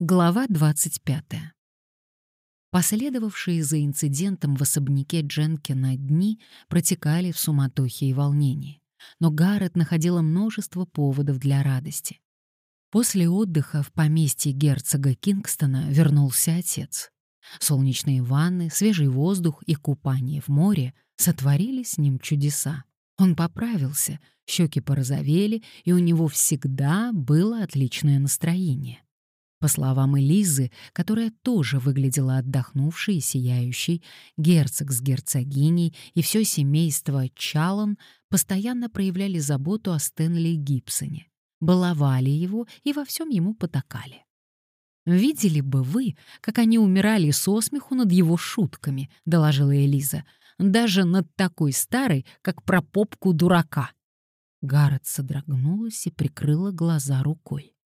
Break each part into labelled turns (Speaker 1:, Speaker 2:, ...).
Speaker 1: Глава 25. Последовавшие за инцидентом в особняке Дженкина дни протекали в суматохе и волнении, но Гаррет находила множество поводов для радости. После отдыха в поместье герцога Кингстона вернулся отец. Солнечные ванны, свежий воздух и купание в море сотворили с ним чудеса. Он поправился, щеки порозовели, и у него всегда было отличное настроение. По словам Элизы, которая тоже выглядела отдохнувшей и сияющей, герцог с герцогиней и все семейство Чалон постоянно проявляли заботу о Стэнли Гибсоне, баловали его и во всем ему потакали. «Видели бы вы, как они умирали со смеху над его шутками», — доложила Элиза, «даже над такой старой, как про попку дурака». Гаррет содрогнулась и прикрыла глаза рукой.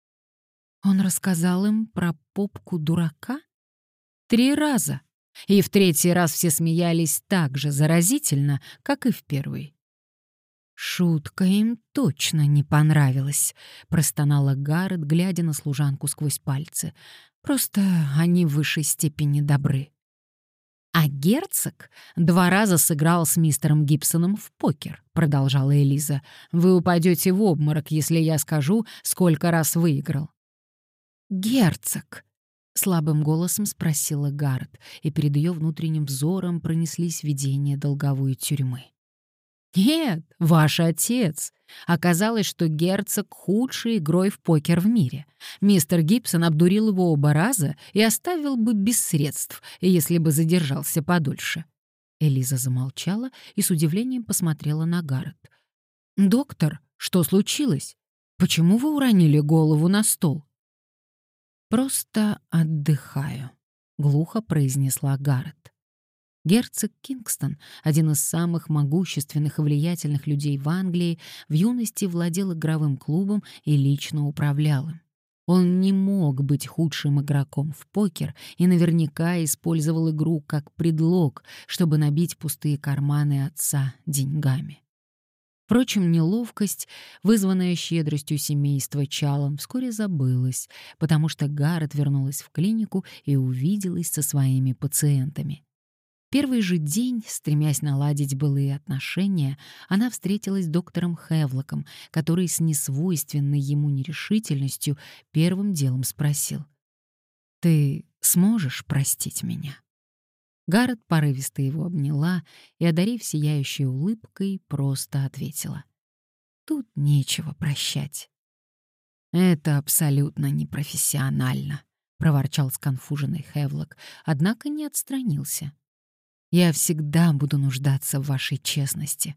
Speaker 1: Он рассказал им про попку дурака? Три раза. И в третий раз все смеялись так же заразительно, как и в первый. «Шутка им точно не понравилась», — простонала Гаррет, глядя на служанку сквозь пальцы. «Просто они в высшей степени добры». «А герцог два раза сыграл с мистером Гибсоном в покер», — продолжала Элиза. «Вы упадете в обморок, если я скажу, сколько раз выиграл. «Герцог!» — слабым голосом спросила Гаррет, и перед ее внутренним взором пронеслись видения долговой тюрьмы. «Нет, ваш отец!» Оказалось, что герцог — худший игрой в покер в мире. Мистер Гибсон обдурил его оба раза и оставил бы без средств, если бы задержался подольше. Элиза замолчала и с удивлением посмотрела на Гаррет. «Доктор, что случилось? Почему вы уронили голову на стол?» «Просто отдыхаю», — глухо произнесла Гаррет. Герцог Кингстон, один из самых могущественных и влиятельных людей в Англии, в юности владел игровым клубом и лично управлял им. Он не мог быть худшим игроком в покер и наверняка использовал игру как предлог, чтобы набить пустые карманы отца деньгами. Впрочем, неловкость, вызванная щедростью семейства Чалом, вскоре забылась, потому что Гаррет вернулась в клинику и увиделась со своими пациентами. Первый же день, стремясь наладить былые отношения, она встретилась с доктором Хевлоком, который с несвойственной ему нерешительностью первым делом спросил. «Ты сможешь простить меня?» Гаррет порывисто его обняла и, одарив сияющей улыбкой, просто ответила. «Тут нечего прощать». «Это абсолютно непрофессионально», — проворчал сконфуженный Хевлок, однако не отстранился. «Я всегда буду нуждаться в вашей честности».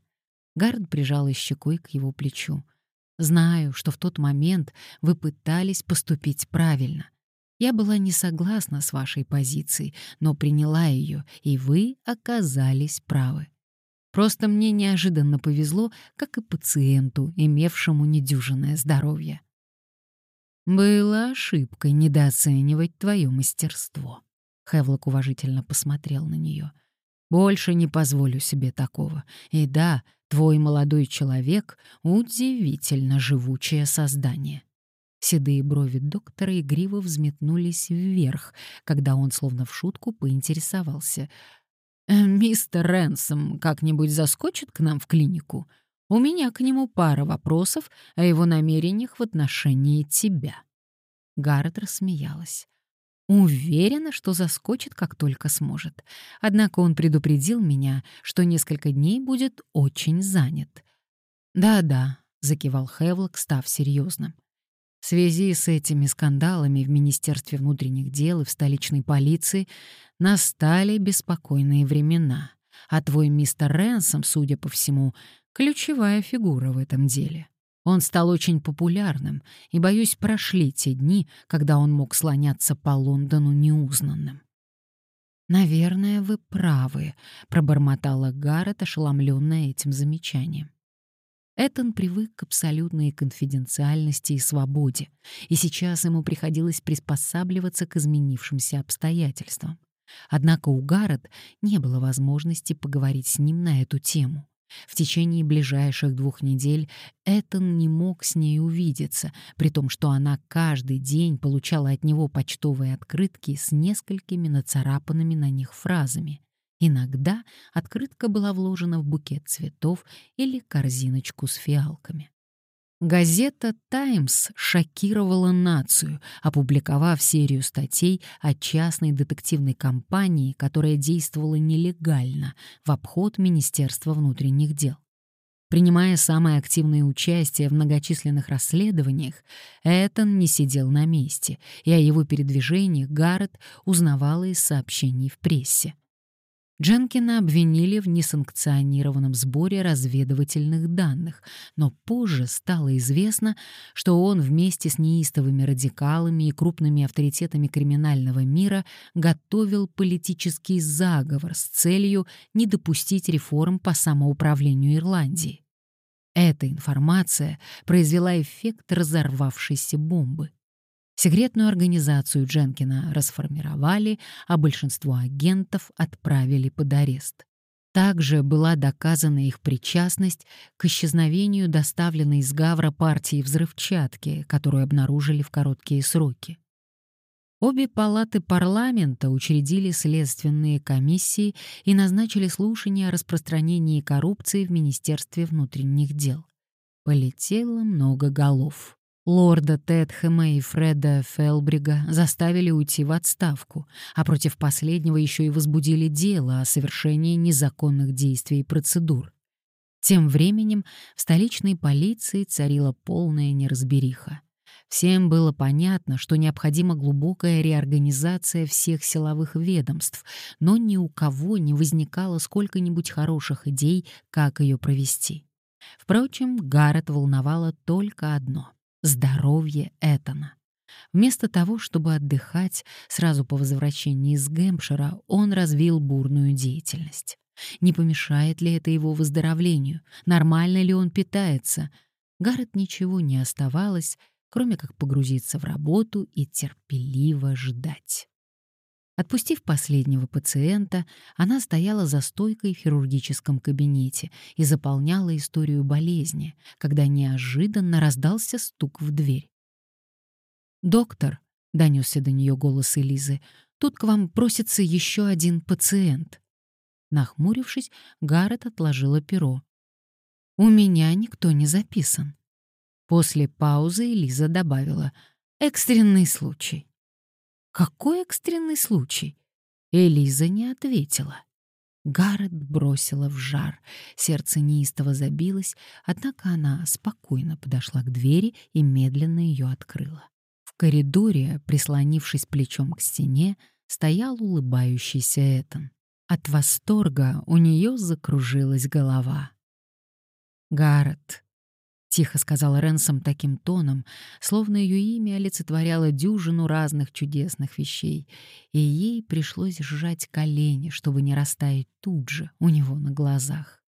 Speaker 1: Гаррет прижала щекой к его плечу. «Знаю, что в тот момент вы пытались поступить правильно, я была не согласна с вашей позицией, но приняла ее, и вы оказались правы. Просто мне неожиданно повезло, как и пациенту, имевшему недюжинное здоровье. Было ошибкой недооценивать твое мастерство. Хевлок уважительно посмотрел на нее. Больше не позволю себе такого. И да, твой молодой человек — удивительно живучее создание. Седые брови доктора игриво взметнулись вверх, когда он словно в шутку поинтересовался. «Э, «Мистер Рэнсом как-нибудь заскочит к нам в клинику? У меня к нему пара вопросов о его намерениях в отношении тебя». Гаррет рассмеялась. Уверена, что заскочит, как только сможет. Однако он предупредил меня, что несколько дней будет очень занят. «Да-да», — закивал Хевлок, став серьезным. В связи с этими скандалами в Министерстве внутренних дел и в столичной полиции настали беспокойные времена, а твой мистер Рэнсом, судя по всему, ключевая фигура в этом деле. Он стал очень популярным, и, боюсь, прошли те дни, когда он мог слоняться по Лондону неузнанным. «Наверное, вы правы», — пробормотала Гаррет, ошеломленная этим замечанием. Этон привык к абсолютной конфиденциальности и свободе, и сейчас ему приходилось приспосабливаться к изменившимся обстоятельствам. Однако у Гаррет не было возможности поговорить с ним на эту тему. В течение ближайших двух недель Этон не мог с ней увидеться, при том, что она каждый день получала от него почтовые открытки с несколькими нацарапанными на них фразами. Иногда открытка была вложена в букет цветов или корзиночку с фиалками. Газета «Таймс» шокировала нацию, опубликовав серию статей о частной детективной компании, которая действовала нелегально в обход Министерства внутренних дел. Принимая самое активное участие в многочисленных расследованиях, Этон не сидел на месте, и о его передвижениях Гаррет узнавала из сообщений в прессе. Дженкина обвинили в несанкционированном сборе разведывательных данных, но позже стало известно, что он вместе с неистовыми радикалами и крупными авторитетами криминального мира готовил политический заговор с целью не допустить реформ по самоуправлению Ирландии. Эта информация произвела эффект разорвавшейся бомбы. Секретную организацию Дженкина расформировали, а большинство агентов отправили под арест. Также была доказана их причастность к исчезновению доставленной из Гавра партии взрывчатки, которую обнаружили в короткие сроки. Обе палаты парламента учредили следственные комиссии и назначили слушания о распространении коррупции в Министерстве внутренних дел. Полетело много голов. Лорда Тедхэма и Фреда Фелбрига заставили уйти в отставку, а против последнего еще и возбудили дело о совершении незаконных действий и процедур. Тем временем в столичной полиции царила полная неразбериха. Всем было понятно, что необходима глубокая реорганизация всех силовых ведомств, но ни у кого не возникало сколько-нибудь хороших идей, как ее провести. Впрочем, Гаррет волновало только одно — здоровье Этана. Вместо того, чтобы отдыхать сразу по возвращении из Гэмпшира, он развил бурную деятельность. Не помешает ли это его выздоровлению? Нормально ли он питается? Гаррет ничего не оставалось, кроме как погрузиться в работу и терпеливо ждать. Отпустив последнего пациента, она стояла за стойкой в хирургическом кабинете и заполняла историю болезни, когда неожиданно раздался стук в дверь. «Доктор», — донесся до нее голос Элизы, — «тут к вам просится еще один пациент». Нахмурившись, Гаррет отложила перо. «У меня никто не записан». После паузы Элиза добавила «экстренный случай». Какой экстренный случай? Элиза не ответила. Гаррет бросила в жар. Сердце неистово забилось, однако она спокойно подошла к двери и медленно ее открыла. В коридоре, прислонившись плечом к стене, стоял улыбающийся Этан. От восторга у нее закружилась голова. «Гаррет, тихо сказал Ренсом таким тоном, словно ее имя олицетворяло дюжину разных чудесных вещей, и ей пришлось сжать колени, чтобы не растаять тут же у него на глазах.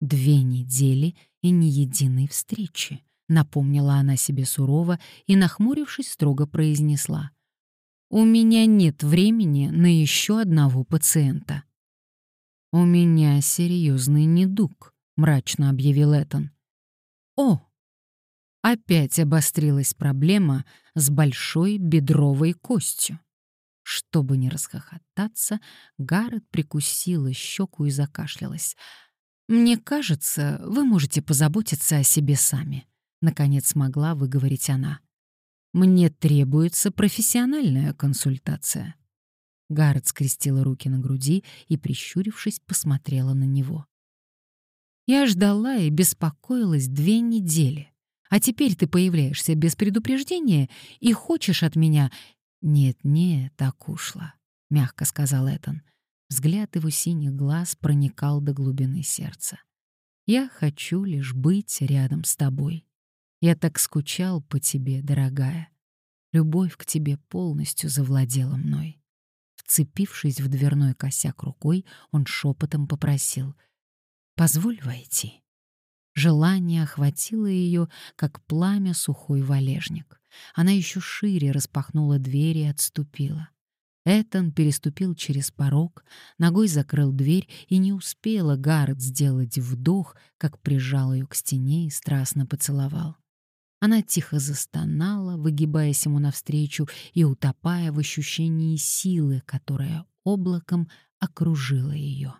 Speaker 1: Две недели и ни единой встречи, напомнила она себе сурово и, нахмурившись, строго произнесла: "У меня нет времени на еще одного пациента". «У меня серьезный недуг», — мрачно объявил Этан. О! Опять обострилась проблема с большой бедровой костью. Чтобы не расхохотаться, Гаррет прикусила щеку и закашлялась. «Мне кажется, вы можете позаботиться о себе сами», — наконец смогла выговорить она. «Мне требуется профессиональная консультация». Гаррет скрестила руки на груди и, прищурившись, посмотрела на него. Я ждала и беспокоилась две недели. А теперь ты появляешься без предупреждения и хочешь от меня... Нет-нет, так ушло, — мягко сказал Этан. Взгляд его синих глаз проникал до глубины сердца. Я хочу лишь быть рядом с тобой. Я так скучал по тебе, дорогая. Любовь к тебе полностью завладела мной. Вцепившись в дверной косяк рукой, он шепотом попросил — Позволь войти. Желание охватило ее, как пламя сухой валежник. Она еще шире распахнула дверь и отступила. Этан переступил через порог, ногой закрыл дверь, и не успела Гаррет сделать вдох, как прижал ее к стене и страстно поцеловал. Она тихо застонала, выгибаясь ему навстречу и утопая в ощущении силы, которая облаком окружила ее.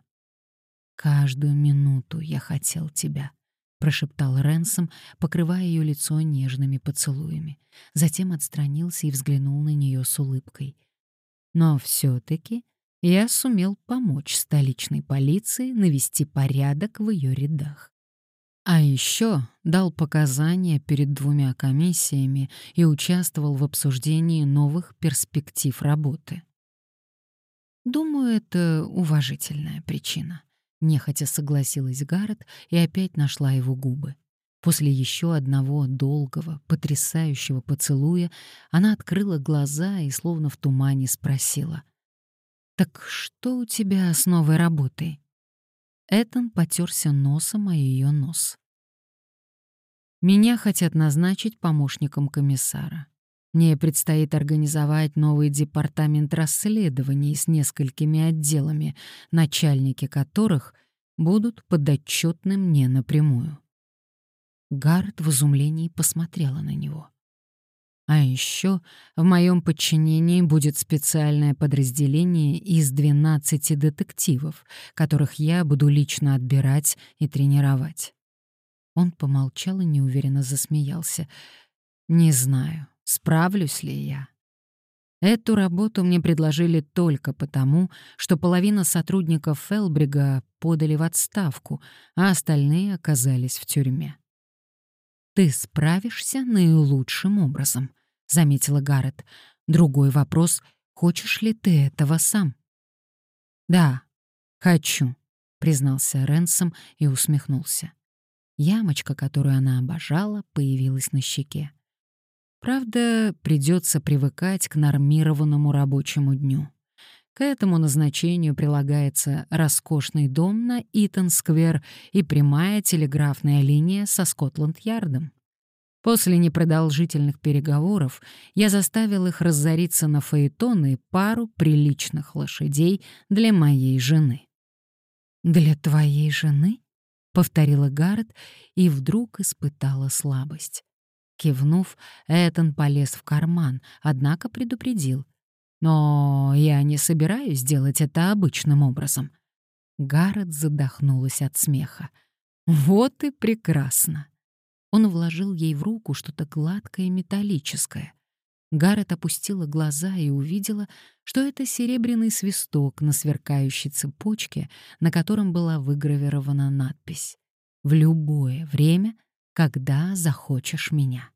Speaker 1: «Каждую минуту я хотел тебя», — прошептал Ренсом, покрывая ее лицо нежными поцелуями. Затем отстранился и взглянул на нее с улыбкой. «Но все-таки я сумел помочь столичной полиции навести порядок в ее рядах. А еще дал показания перед двумя комиссиями и участвовал в обсуждении новых перспектив работы. Думаю, это уважительная причина. Нехотя согласилась Гаррет и опять нашла его губы. После еще одного долгого, потрясающего поцелуя она открыла глаза и словно в тумане спросила. «Так что у тебя с новой работой?» Этан потерся носом о ее нос. «Меня хотят назначить помощником комиссара. Мне предстоит организовать новый департамент расследований с несколькими отделами, начальники которых будут подотчетны мне напрямую». Гаррет в изумлении посмотрела на него. А еще в моем подчинении будет специальное подразделение из 12 детективов, которых я буду лично отбирать и тренировать. Он помолчал и неуверенно засмеялся. Не знаю, справлюсь ли я. Эту работу мне предложили только потому, что половина сотрудников Фелбрига подали в отставку, а остальные оказались в тюрьме. «Ты справишься наилучшим образом», — заметила Гаррет. «Другой вопрос — хочешь ли ты этого сам?» «Да, хочу», — признался Ренсом и усмехнулся. Ямочка, которую она обожала, появилась на щеке. Правда, придется привыкать к нормированному рабочему дню. К этому назначению прилагается роскошный дом на Итон-сквер и прямая телеграфная линия со Скотланд-Ярдом. После непродолжительных переговоров я заставил их разориться на фаэтоны пару приличных лошадей для моей жены. «Для твоей жены?» — повторила Гаррет и вдруг испытала слабость. Кивнув, Этан полез в карман, однако предупредил. «Но я не собираюсь делать это обычным образом». Гаррет задохнулась от смеха. «Вот и прекрасно. Он вложил ей в руку что-то гладкое металлическое. Гаррет опустила глаза и увидела, что это серебряный свисток на сверкающей цепочке, на котором была выгравирована надпись «В любое время, когда захочешь меня».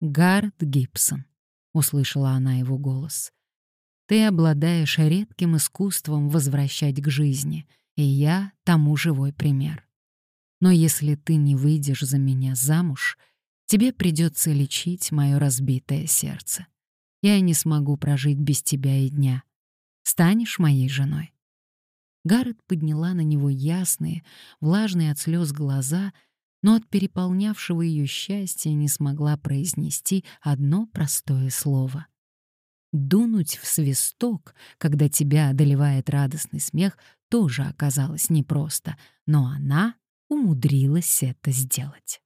Speaker 1: «Гаррет Гибсон», — услышала она его голос, — «ты обладаешь редким искусством возвращать к жизни, и я тому живой пример. Но если ты не выйдешь за меня замуж, тебе придется лечить мое разбитое сердце. Я не смогу прожить без тебя и дня. Станешь моей женой?» Гаррет подняла на него ясные, влажные от слез глаза, но от переполнявшего ее счастья не смогла произнести одно простое слово. Дунуть в свисток, когда тебя одолевает радостный смех, тоже оказалось непросто, но она умудрилась это сделать.